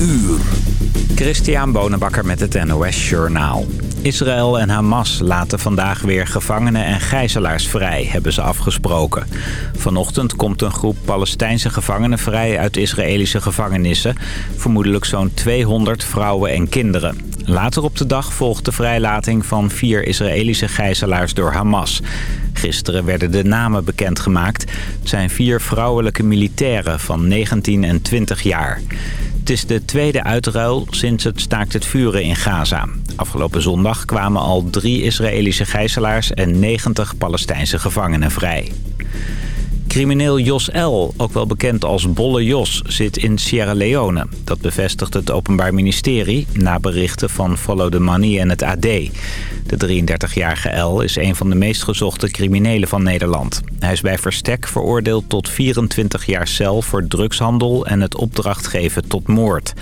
uur. Christian Bonenbakker met het NOS Journaal. Israël en Hamas laten vandaag weer gevangenen en gijzelaars vrij, hebben ze afgesproken. Vanochtend komt een groep Palestijnse gevangenen vrij uit Israëlische gevangenissen. Vermoedelijk zo'n 200 vrouwen en kinderen. Later op de dag volgt de vrijlating van vier Israëlische gijzelaars door Hamas. Gisteren werden de namen bekendgemaakt. Het zijn vier vrouwelijke militairen van 19 en 20 jaar. Het is de tweede uitruil sinds het staakt het vuren in Gaza. Afgelopen zondag kwamen al drie Israëlische gijzelaars en 90 Palestijnse gevangenen vrij. Crimineel Jos L., ook wel bekend als Bolle Jos, zit in Sierra Leone. Dat bevestigt het Openbaar Ministerie na berichten van Follow the Money en het AD. De 33-jarige L is een van de meest gezochte criminelen van Nederland. Hij is bij verstek veroordeeld tot 24 jaar cel voor drugshandel en het opdracht geven tot moord.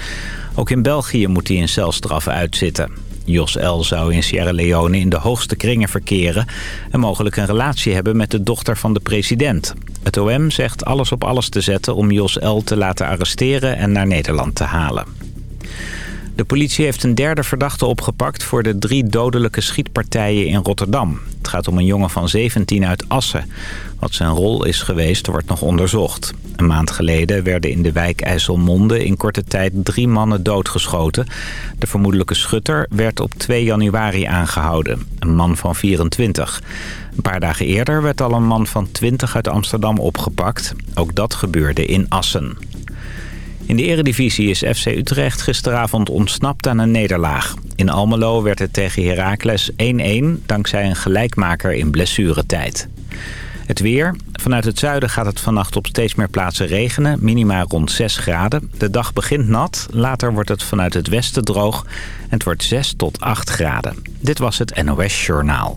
Ook in België moet hij een celstraf uitzitten. Jos L. zou in Sierra Leone in de hoogste kringen verkeren... en mogelijk een relatie hebben met de dochter van de president. Het OM zegt alles op alles te zetten om Jos L. te laten arresteren en naar Nederland te halen. De politie heeft een derde verdachte opgepakt voor de drie dodelijke schietpartijen in Rotterdam. Het gaat om een jongen van 17 uit Assen. Wat zijn rol is geweest wordt nog onderzocht. Een maand geleden werden in de wijk IJsselmonde in korte tijd drie mannen doodgeschoten. De vermoedelijke schutter werd op 2 januari aangehouden. Een man van 24. Een paar dagen eerder werd al een man van 20 uit Amsterdam opgepakt. Ook dat gebeurde in Assen. In de eredivisie is FC Utrecht gisteravond ontsnapt aan een nederlaag. In Almelo werd het tegen Heracles 1-1 dankzij een gelijkmaker in blessuretijd. Het weer. Vanuit het zuiden gaat het vannacht op steeds meer plaatsen regenen. Minima rond 6 graden. De dag begint nat. Later wordt het vanuit het westen droog. En het wordt 6 tot 8 graden. Dit was het NOS Journaal.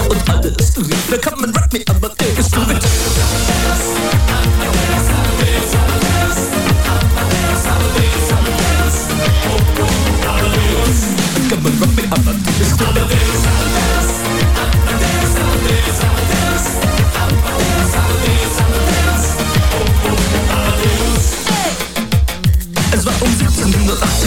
on others. Leave come and wrap me up, but take a stupid.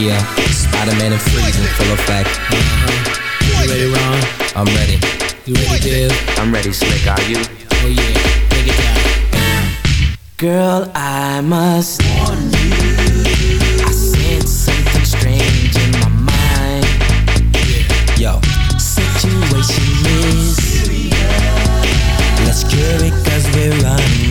Yeah, Spider-Man and Freeze in full effect. Uh-huh. You ready, Ron? I'm ready. You ready, I'm ready, Slick. Are you? Oh yeah, take it down. Girl, I must warn you. I sense something strange in my mind. Yeah. Yo, situation is. Let's cure it 'cause we're running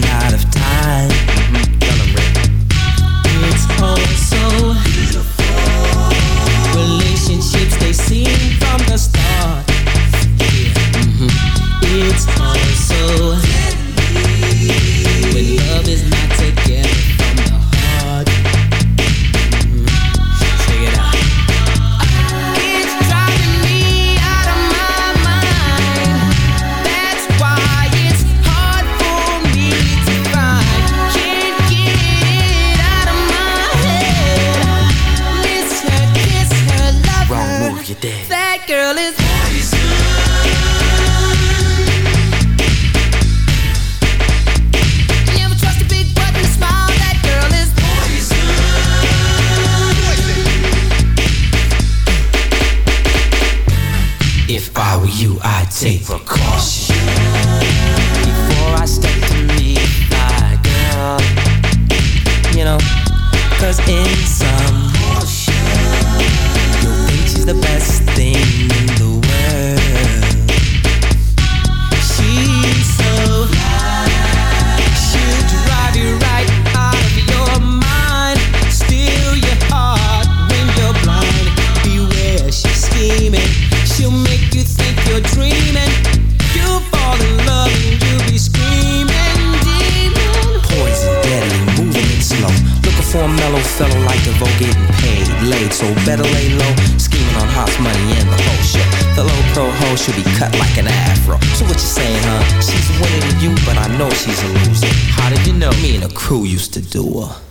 used to do her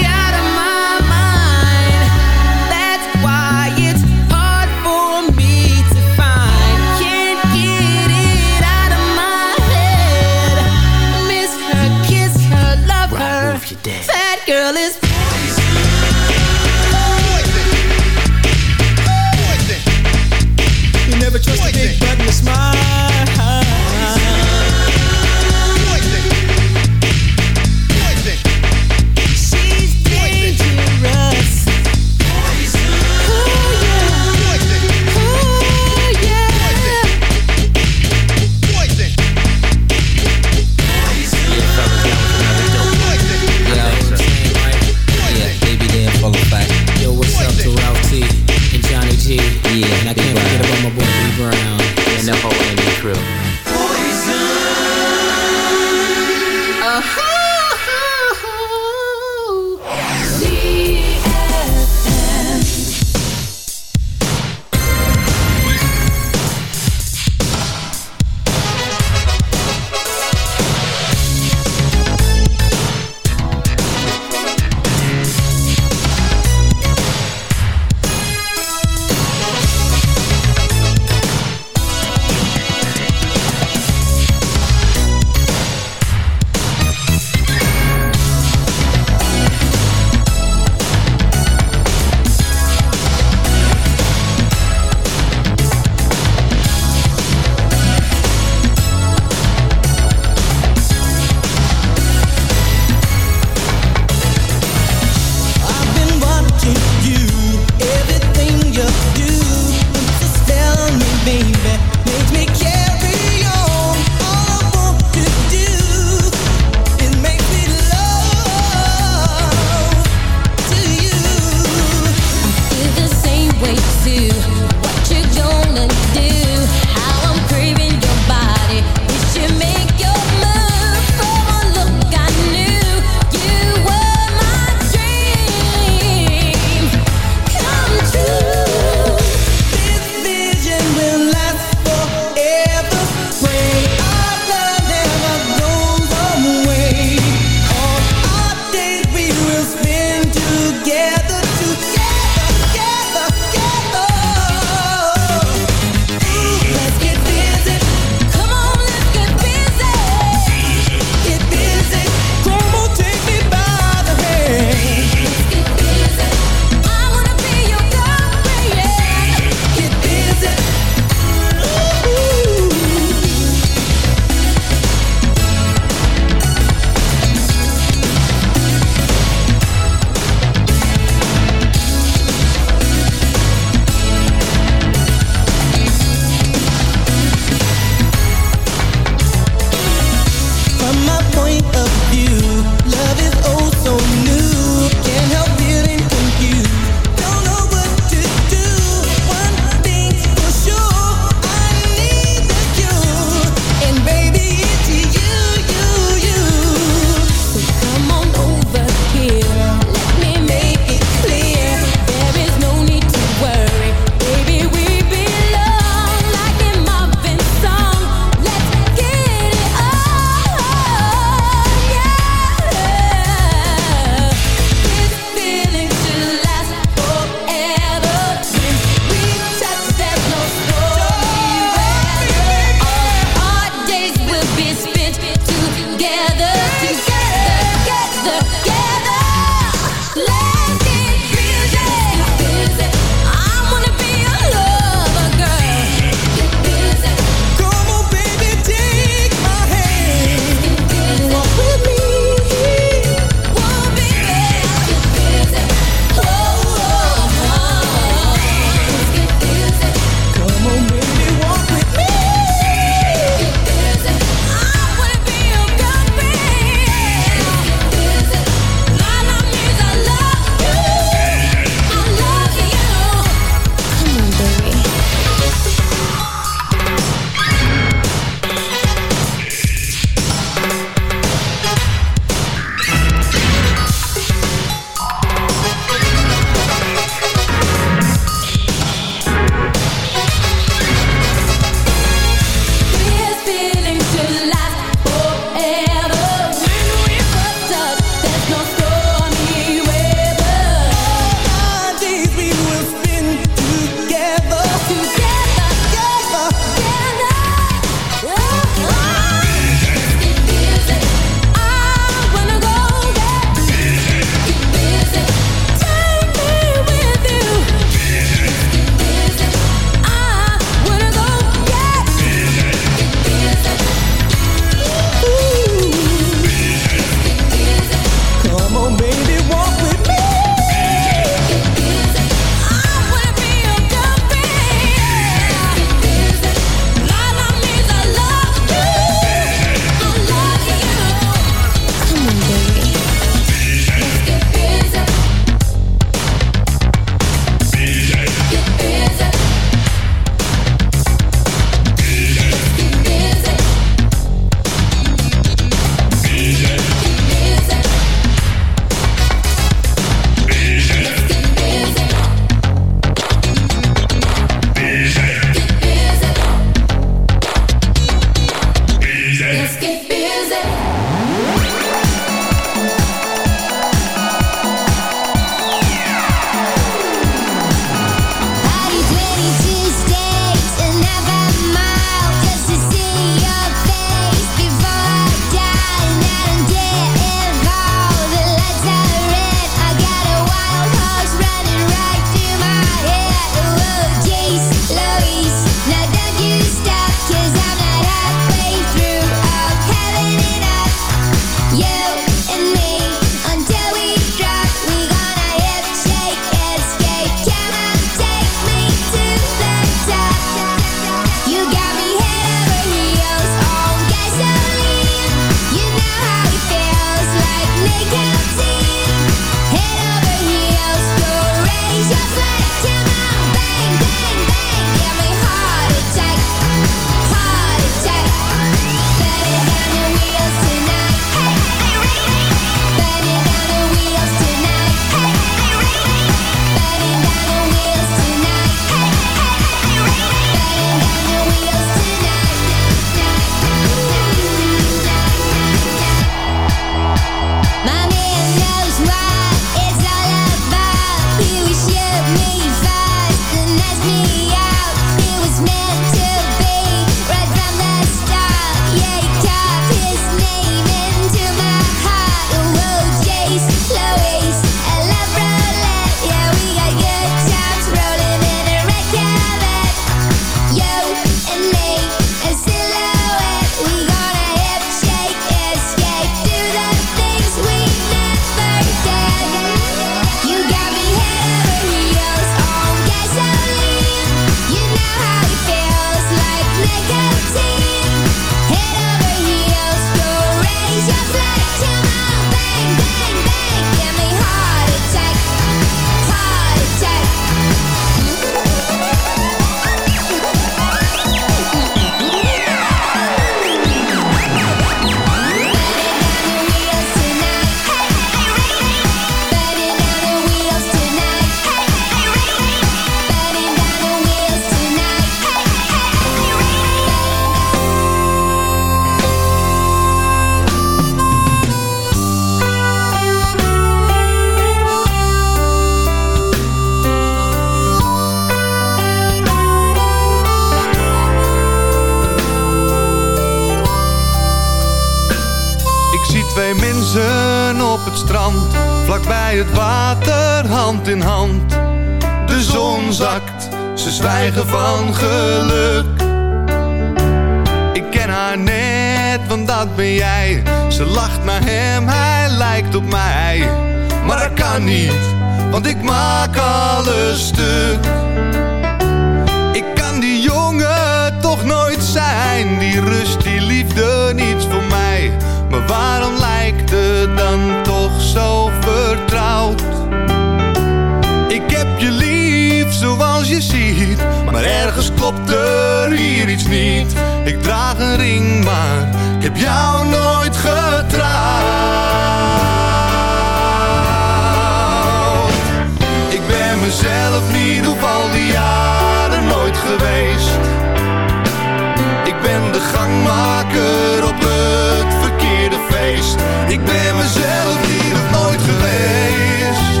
gangmaker op het verkeerde feest. Ik ben mezelf niet of nooit geweest.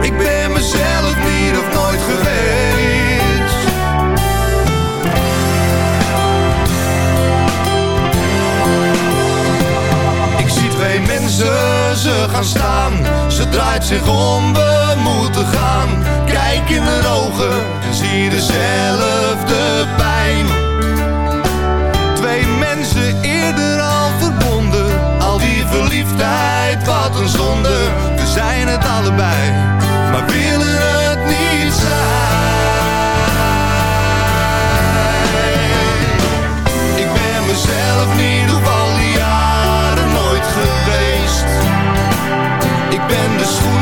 Ik ben mezelf niet of nooit geweest. Ik zie twee mensen, ze gaan staan. Ze draait zich om, we moeten gaan. In haar ogen en zie dezelfde pijn. Twee mensen eerder al verbonden. Al die verliefdheid, wat een zonde. We zijn het allebei, maar willen het niet zijn. Ik ben mezelf niet op al die jaren nooit geweest. Ik ben de schoenmaker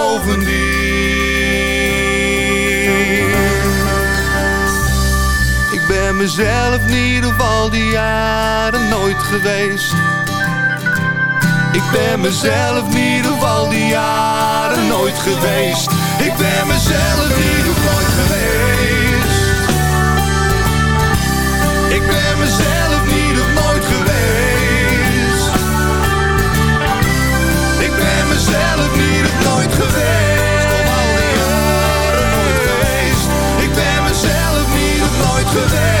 Mezelf niet of al die jaren nooit geweest. Ik ben mezelf niet of al die jaren nooit geweest. Ik ben mezelf niet nooit geweest. Ik ben mezelf niet nooit geweest. Ik ben mezelf niet nooit geweest. Of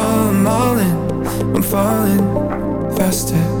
I'm all in, I'm falling faster.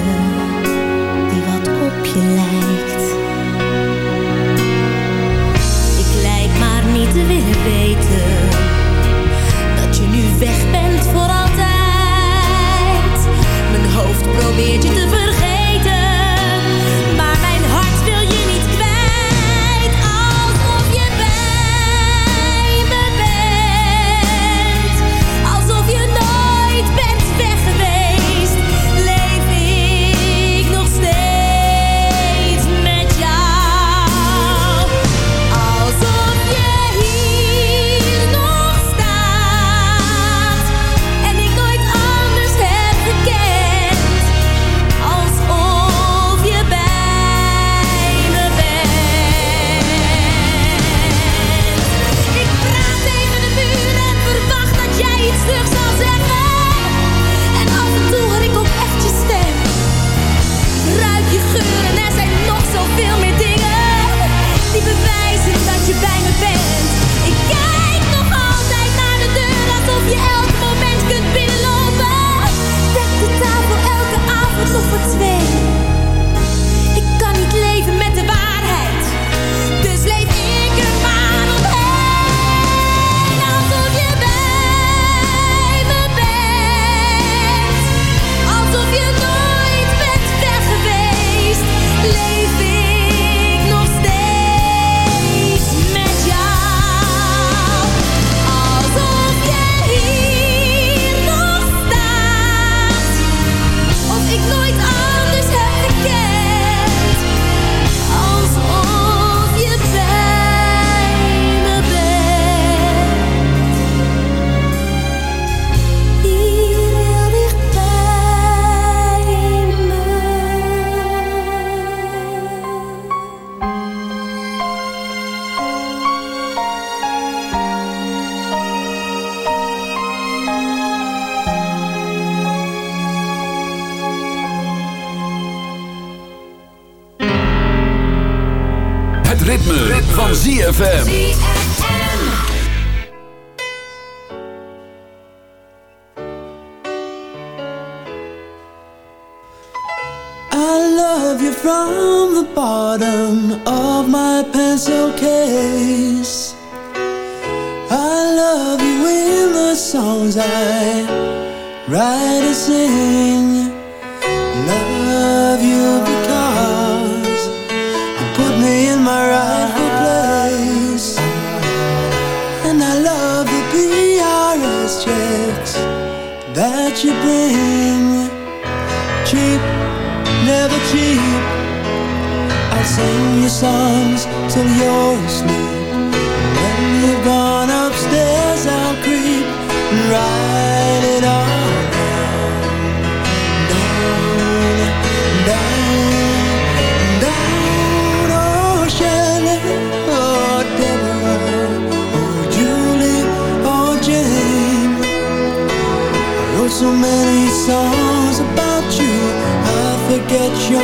medita. ZFM. many songs about you. I forget your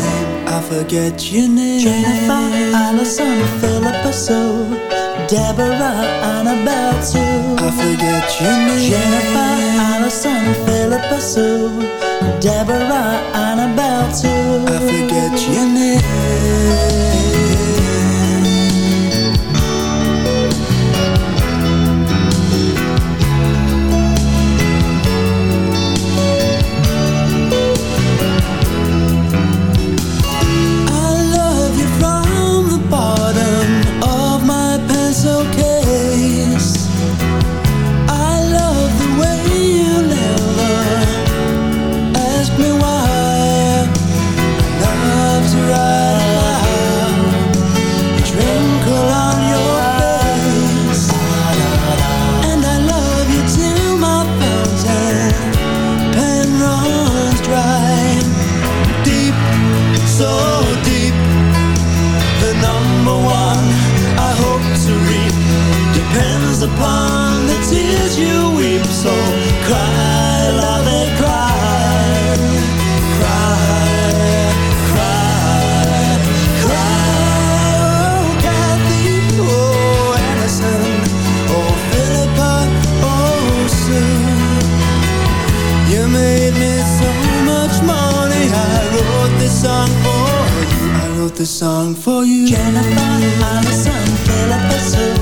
name, I forget your name. Jennifer, Alison, Philippa Sue Deborah, Annabelle too I forget your name. Jennifer, Alison, Philippa Sue Deborah, Annabelle too I forget your name. the song for you. Jennifer Allison, Philip Sue.